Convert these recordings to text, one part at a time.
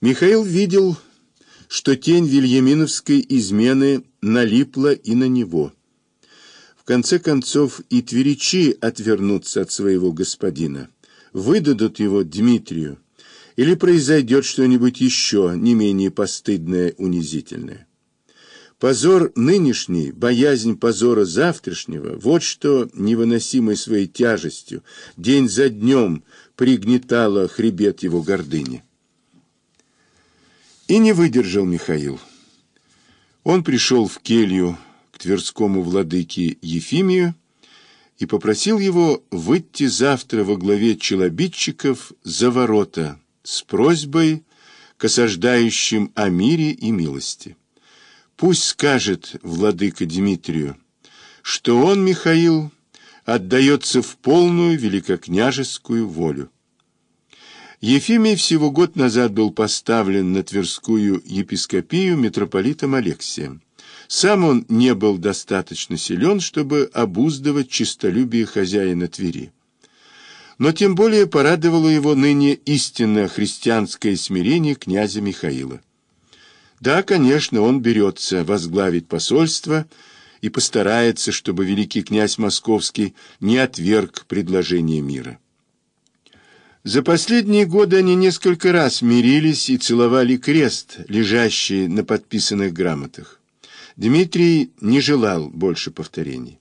Михаил видел, что тень вильяминовской измены налипла и на него. В конце концов и тверичи отвернутся от своего господина, выдадут его Дмитрию, или произойдет что-нибудь еще не менее постыдное, унизительное. Позор нынешний, боязнь позора завтрашнего, вот что невыносимой своей тяжестью день за днем пригнетало хребет его гордыни. И не выдержал Михаил. Он пришел в келью к тверскому владыке Ефимию и попросил его выйти завтра во главе челобитчиков за ворота с просьбой к осаждающим о мире и милости. Пусть скажет владыка Дмитрию, что он, Михаил, отдается в полную великокняжескую волю. Ефимий всего год назад был поставлен на Тверскую епископию митрополитом Алексием. Сам он не был достаточно силен, чтобы обуздывать честолюбие хозяина Твери. Но тем более порадовало его ныне истинное христианское смирение князя Михаила. Да, конечно, он берется возглавить посольство и постарается, чтобы великий князь Московский не отверг предложение мира. За последние годы они несколько раз мирились и целовали крест, лежащий на подписанных грамотах. Дмитрий не желал больше повторений.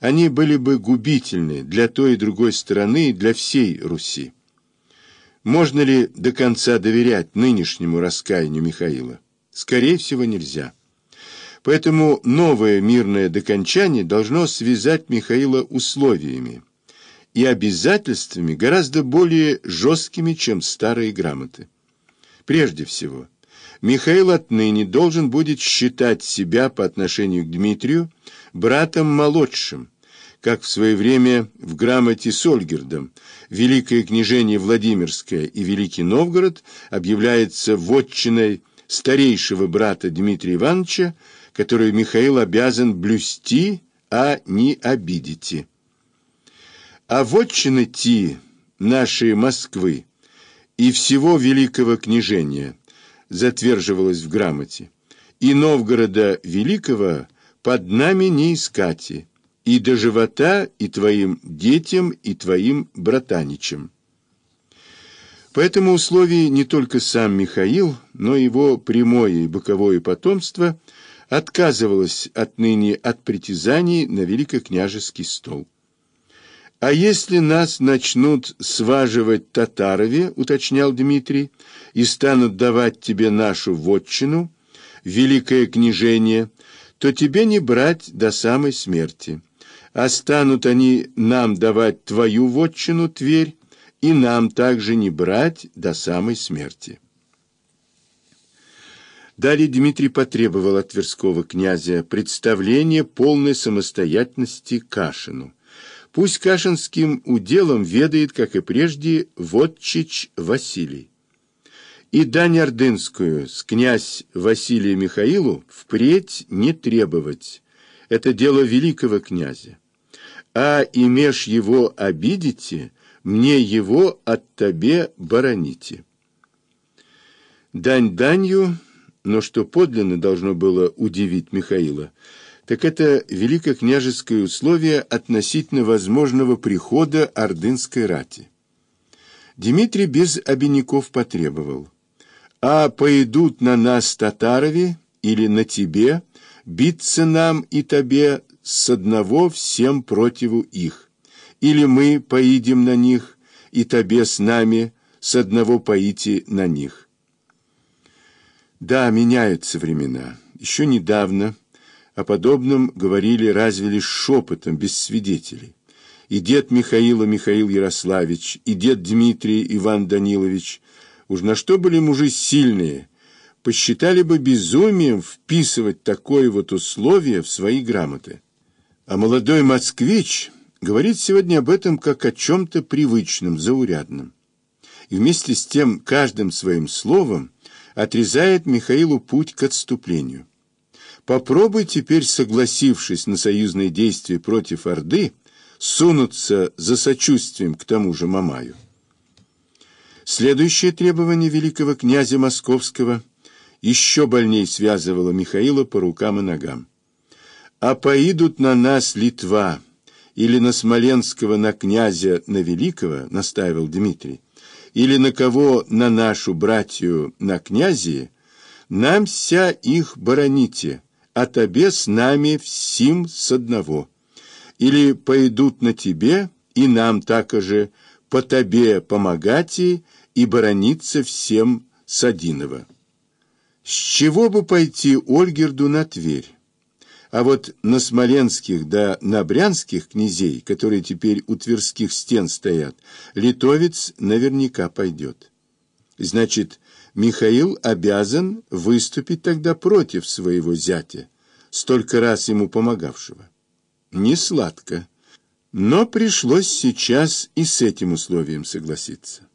Они были бы губительны для той и другой стороны для всей Руси. Можно ли до конца доверять нынешнему раскаянию Михаила? Скорее всего, нельзя. Поэтому новое мирное докончание должно связать Михаила условиями, и обязательствами гораздо более жесткими, чем старые грамоты. Прежде всего, Михаил отныне должен будет считать себя по отношению к Дмитрию братом молодшим, как в свое время в грамоте с Ольгердом Великое княжение Владимирское и Великий Новгород объявляется вотчиной старейшего брата Дмитрия Ивановича, которую Михаил обязан блюсти, а не обидите. А вотчины ти нашей Москвы и всего великого княжения затверживалось в грамоте, и Новгорода Великого под нами не искати, и до живота, и твоим детям, и твоим братаничам. По этому не только сам Михаил, но и его прямое и боковое потомство отказывалось отныне от притязаний на великокняжеский стол. «А если нас начнут сваживать татарове, — уточнял Дмитрий, — и станут давать тебе нашу вотчину, великое княжение, то тебе не брать до самой смерти. А станут они нам давать твою вотчину, Тверь, и нам также не брать до самой смерти». Далее Дмитрий потребовал от Тверского князя представления полной самостоятельности Кашину. Пусть Кашинским уделом ведает, как и прежде, Вотчич Василий. И дань ордынскую с князь Василия Михаилу впредь не требовать. Это дело великого князя. А имеж его обидите, мне его от тебе бароните. Дань данью, но что подлинно должно было удивить Михаила – так это великокняжеское условие относительно возможного прихода ордынской рати. Дмитрий без обиняков потребовал, «А пойдут на нас татарови или на тебе, биться нам и тебе с одного всем противу их, или мы поидем на них, и тебе с нами с одного поите на них». Да, меняются времена. Еще недавно о подобном говорили разве лишь шепотом, без свидетелей. И дед Михаила Михаил Ярославич, и дед Дмитрий Иван Данилович, уж на что были мужи сильные, посчитали бы безумием вписывать такое вот условие в свои грамоты. А молодой москвич говорит сегодня об этом как о чем-то привычном, заурядном. И вместе с тем каждым своим словом отрезает Михаилу путь к отступлению. Попробуй теперь, согласившись на союзные действия против Орды, сунуться за сочувствием к тому же Мамаю. Следующее требование великого князя Московского еще больней связывало Михаила по рукам и ногам. «А поидут на нас Литва или на Смоленского на князя на Великого, — настаивал Дмитрий, — или на кого на нашу братью на князи, нам вся их бороните, а тебе с нами всем с одного. Или пойдут на тебе, и нам так же, по тебе помогати, и борониться всем с одиного. С чего бы пойти Ольгерду на Тверь? А вот на смоленских да на брянских князей, которые теперь у тверских стен стоят, литовец наверняка пойдет. Значит, Михаил обязан выступить тогда против своего зятя, столько раз ему помогавшего. Не сладко, но пришлось сейчас и с этим условием согласиться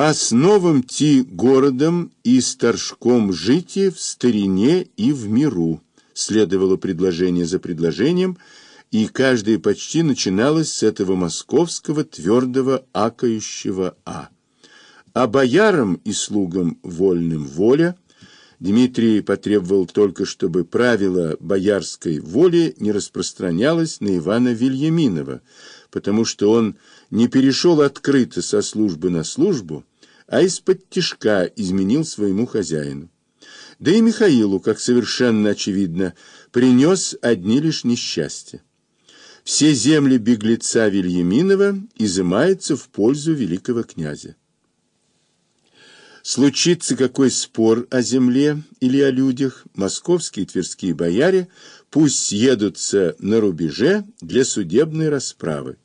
а с новым ти городом и старшком жити в старине и в миру. Следовало предложение за предложением, и каждое почти начиналось с этого московского твердого акающего «а». А боярам и слугам вольным воля Дмитрий потребовал только, чтобы правило боярской воли не распространялось на Ивана Вильяминова, потому что он не перешел открыто со службы на службу, а из-под тишка изменил своему хозяину. Да и Михаилу, как совершенно очевидно, принес одни лишь несчастья. Все земли беглеца Вильяминова изымаются в пользу великого князя. Случится какой спор о земле или о людях, московские и тверские бояре пусть съедутся на рубеже для судебной расправы.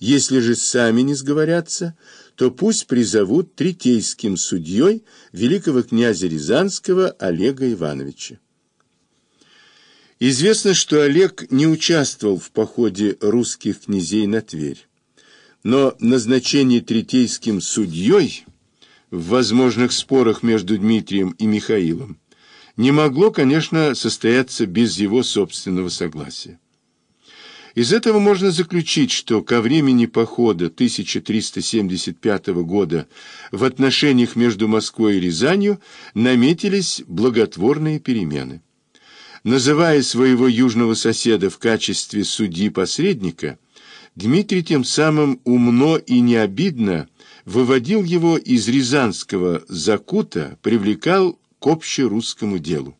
Если же сами не сговорятся, то пусть призовут третейским судьей великого князя Рязанского Олега Ивановича. Известно, что Олег не участвовал в походе русских князей на Тверь, но назначение третейским судьей в возможных спорах между Дмитрием и Михаилом не могло, конечно, состояться без его собственного согласия. Из этого можно заключить, что ко времени похода 1375 года в отношениях между Москвой и Рязанью наметились благотворные перемены. Называя своего южного соседа в качестве судьи-посредника, Дмитрий тем самым умно и необидно выводил его из рязанского закута, привлекал к общерусскому делу.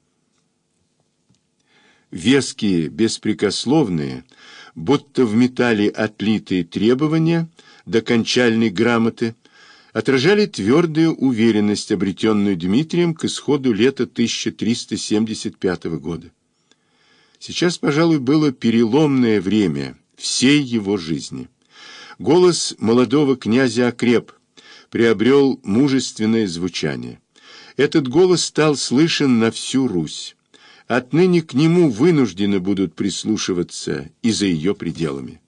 Веские, беспрекословные, будто в металле отлитые требования до кончальной грамоты, отражали твердую уверенность, обретенную Дмитрием к исходу лета 1375 года. Сейчас, пожалуй, было переломное время всей его жизни. Голос молодого князя окреп, приобрел мужественное звучание. Этот голос стал слышен на всю Русь. Отныне к нему вынуждены будут прислушиваться и за ее пределами.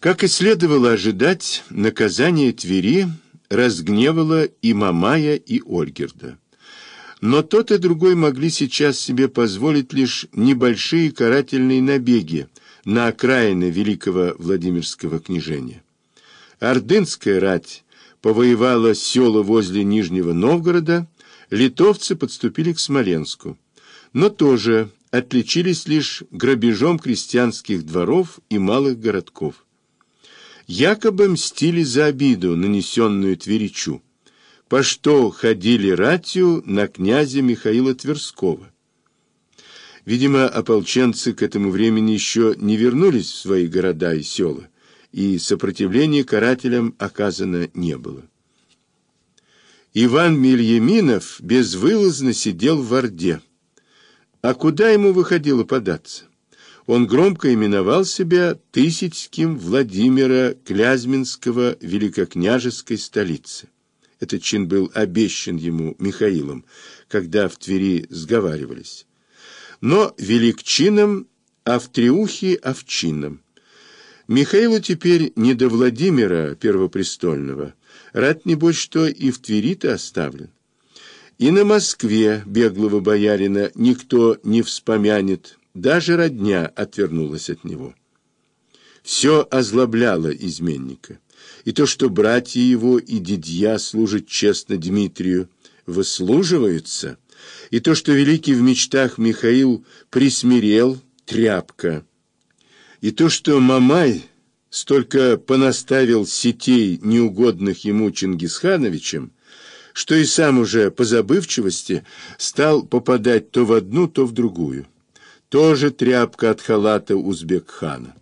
Как и следовало ожидать, наказание Твери разгневало и Мамая, и Ольгерда. Но тот и другой могли сейчас себе позволить лишь небольшие карательные набеги на окраины великого Владимирского княжения. Ордынская рать повоевала села возле Нижнего Новгорода, литовцы подступили к Смоленску, но тоже отличились лишь грабежом крестьянских дворов и малых городков. Якобы мстили за обиду, нанесенную Тверичу, по что ходили ратью на князя Михаила Тверского. Видимо, ополченцы к этому времени еще не вернулись в свои города и села, и сопротивления карателям оказано не было. Иван Мельяминов безвылазно сидел в Орде. А куда ему выходило податься? Он громко именовал себя Тысячским Владимира Клязьминского великокняжеской столицы. Этот чин был обещан ему Михаилом, когда в Твери сговаривались. Но велик чином, а в Триухе овчином. Михаилу теперь не до Владимира Первопрестольного, Рад, небось, что и в Твери-то оставлен. И на Москве беглого боярина никто не вспомянет, даже родня отвернулась от него. Все озлобляло изменника. и то, что братья его и дядья служат честно Дмитрию, выслуживаются, и то, что великий в мечтах Михаил присмирел, тряпка, и то, что Мамай столько понаставил сетей неугодных ему Чингисхановичем, что и сам уже по забывчивости стал попадать то в одну, то в другую. Тоже тряпка от халата узбек-хана.